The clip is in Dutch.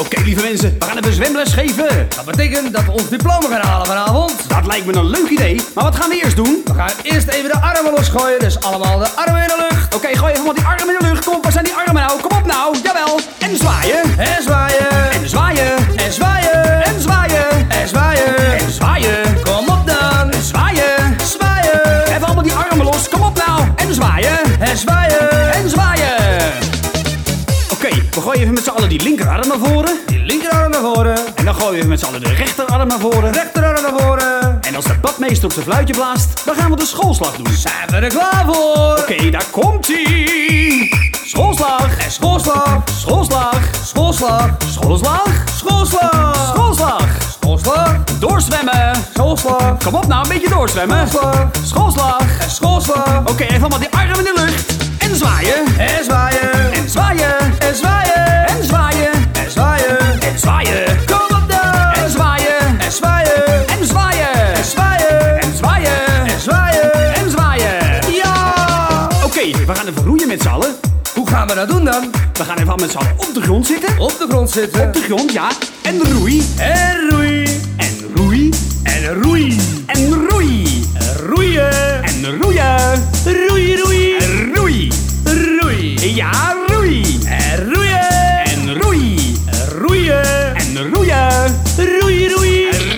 Oké, lieve mensen, we gaan even zwemles geven. Dat betekent dat we ons diploma gaan halen vanavond. Dat lijkt me een leuk idee, maar wat gaan we eerst doen? We gaan eerst even de armen losgooien, dus allemaal de armen in de lucht. Oké, gooi even wat die armen in de lucht. Kom op, waar zijn die armen nou? Kom op nou, jawel. En zwaaien. En zwaaien. Oké, we gooien even met z'n allen die linkerarm naar voren. Die linkerarm naar voren. En dan gooien we even met z'n allen de rechterarm naar voren. Rechterarm naar voren. En als de badmeester op zijn fluitje blaast, dan gaan we de schoolslag doen. Zijn we er klaar voor? Oké, daar komt ie. Schoolslag. En schoolslag. Schoolslag. Schoolslag. Schoolslag. Schoolslag. Schoolslag. Schoolslag. Doorzwemmen. Schoolslag. Kom op nou, een beetje doorzwemmen. Schoolslag. Schoolslag. En schoolslag. Oké, even allemaal die we gaan even roeien met z'n allen. Hoe gaan we dat doen dan? We gaan even met z'n allen op de grond zitten. Op de grond zitten. Op de grond, ja. En roei. En roei. En roei. En roei. En roei. Roeien. En roeien. Roei, roei.